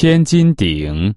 千斤顶。